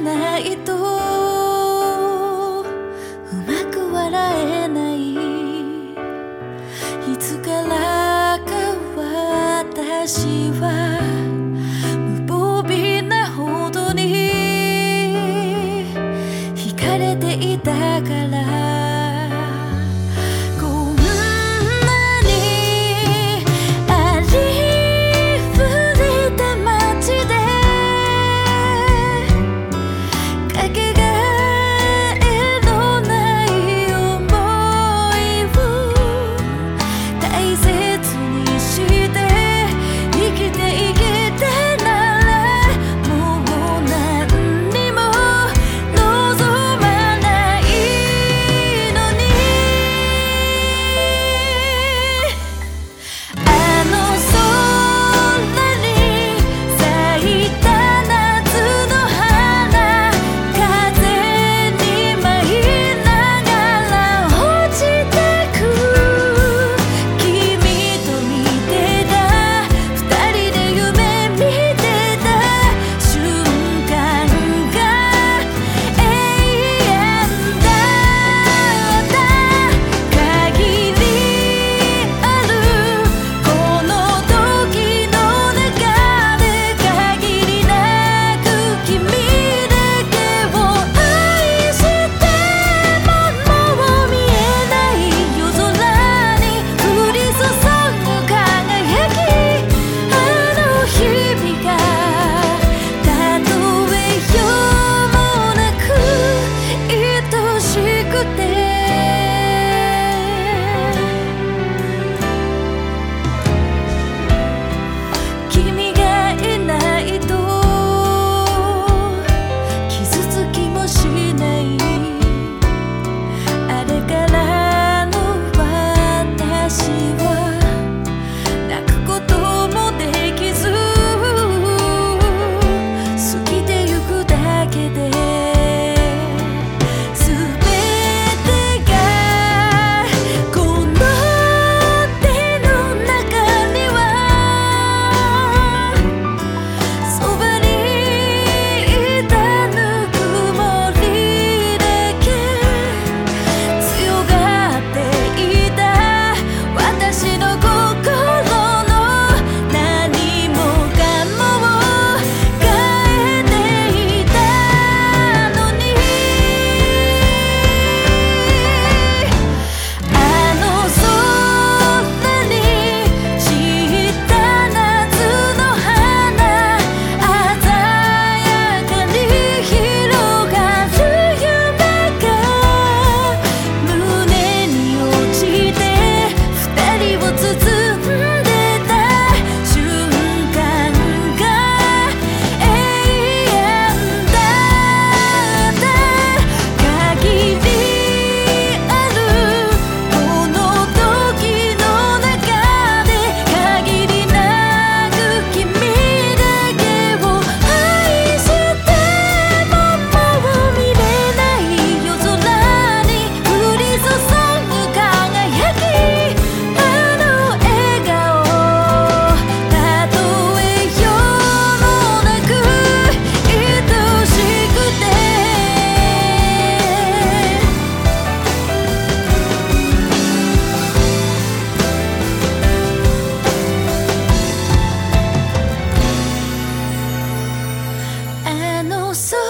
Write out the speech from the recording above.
ないと。うまく笑えない。いつからか私は無防備なほどに惹かれていたから。so